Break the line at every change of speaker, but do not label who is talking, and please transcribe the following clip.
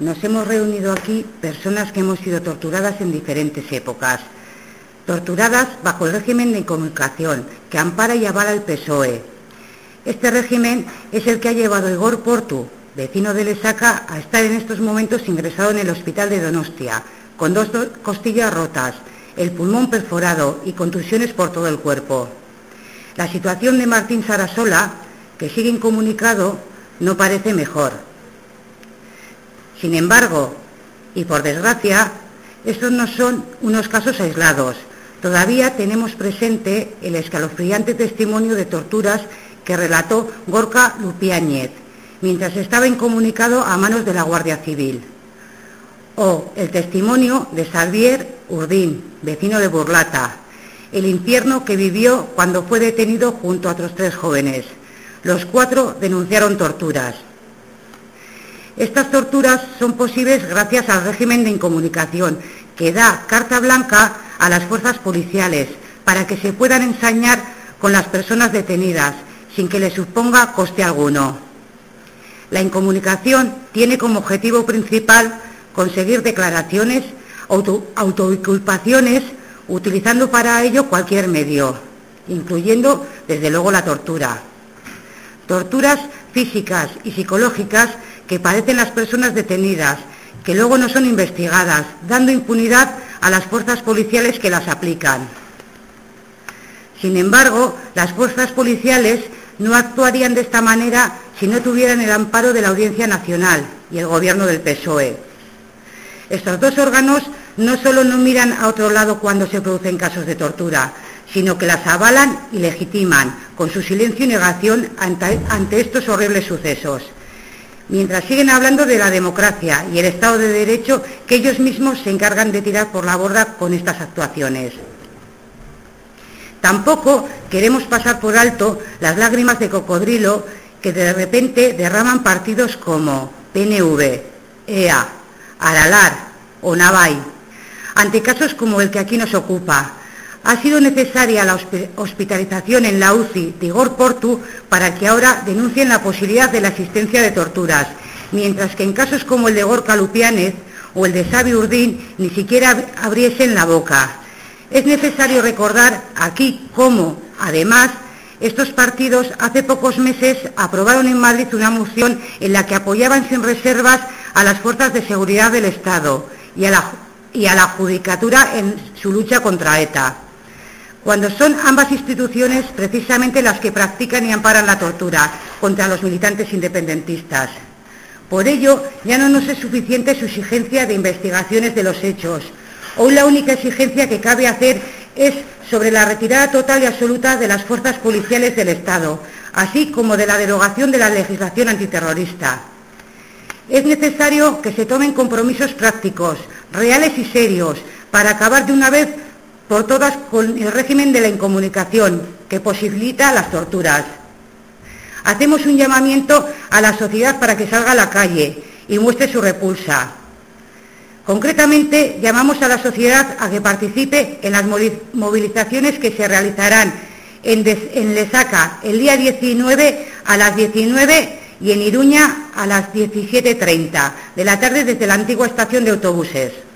nos hemos reunido aquí personas que hemos sido torturadas en diferentes épocas, torturadas bajo el régimen de incomunicación que ampara y avala el PSOE. Este régimen es el que ha llevado a Igor Portu, vecino de Lesaca, a estar en estos momentos ingresado en el hospital de Donostia, con dos costillas rotas, el pulmón perforado y contusiones por todo el cuerpo. La situación de Martín Sarasola, que sigue incomunicado, no parece mejor. Sin embargo, y por desgracia, estos no son unos casos aislados. Todavía tenemos presente el escalofriante testimonio de torturas que relató Gorka Lupiáñez mientras estaba incomunicado a manos de la Guardia Civil. O el testimonio de Xavier Urdín, vecino de Burlata, el infierno que vivió cuando fue detenido junto a otros tres jóvenes. Los cuatro denunciaron torturas. Estas torturas son posibles gracias al régimen de incomunicación que da carta blanca a las fuerzas policiales para que se puedan ensañar con las personas detenidas sin que les suponga coste alguno. La incomunicación tiene como objetivo principal conseguir declaraciones, autoinculpaciones, utilizando para ello cualquier medio, incluyendo desde luego la tortura. Torturas físicas y psicológicas que padecen las personas detenidas, que luego no son investigadas, dando impunidad a las fuerzas policiales que las aplican. Sin embargo, las fuerzas policiales no actuarían de esta manera si no tuvieran el amparo de la Audiencia Nacional y el Gobierno del PSOE. Estos dos órganos no solo no miran a otro lado cuando se producen casos de tortura, sino que las avalan y legitiman con su silencio y negación ante, estos horribles sucesos. Mientras siguen hablando de la democracia y el Estado de Derecho que ellos mismos se encargan de tirar por la borda con estas actuaciones. Tampoco queremos pasar por alto las lágrimas de cocodrilo que de repente derraman partidos como PNV, EA, Aralar o Navai, ante casos como el que aquí nos ocupa, ha sido necesaria la hospitalización en la UCI de Igor Portu para que ahora denuncien la posibilidad de la existencia de torturas, mientras que en casos como el de Gorka Lupiánez o el de Xavi Urdín ni siquiera abriesen la boca. Es necesario recordar aquí cómo, además, estos partidos hace pocos meses aprobaron en Madrid una moción en la que apoyaban sin reservas a las fuerzas de seguridad del Estado y a la, y a la Judicatura en su lucha contra ETA cuando son ambas instituciones precisamente las que practican y amparan la tortura contra los militantes independentistas. Por ello, ya no nos es suficiente su exigencia de investigaciones de los hechos. Hoy la única exigencia que cabe hacer es sobre la retirada total y absoluta de las fuerzas policiales del Estado, así como de la derogación de la legislación antiterrorista. Es necesario que se tomen compromisos prácticos, reales y serios, para acabar de una vez por todas con el régimen de la incomunicación que posibilita las torturas. Hacemos un llamamiento a la sociedad para que salga a la calle y muestre su repulsa. Concretamente, llamamos a la sociedad a que participe en las movilizaciones que se realizarán en, Lesaca el día 19 a las 19 y en Iruña a las 17.30 de la tarde desde la antigua estación de autobuses.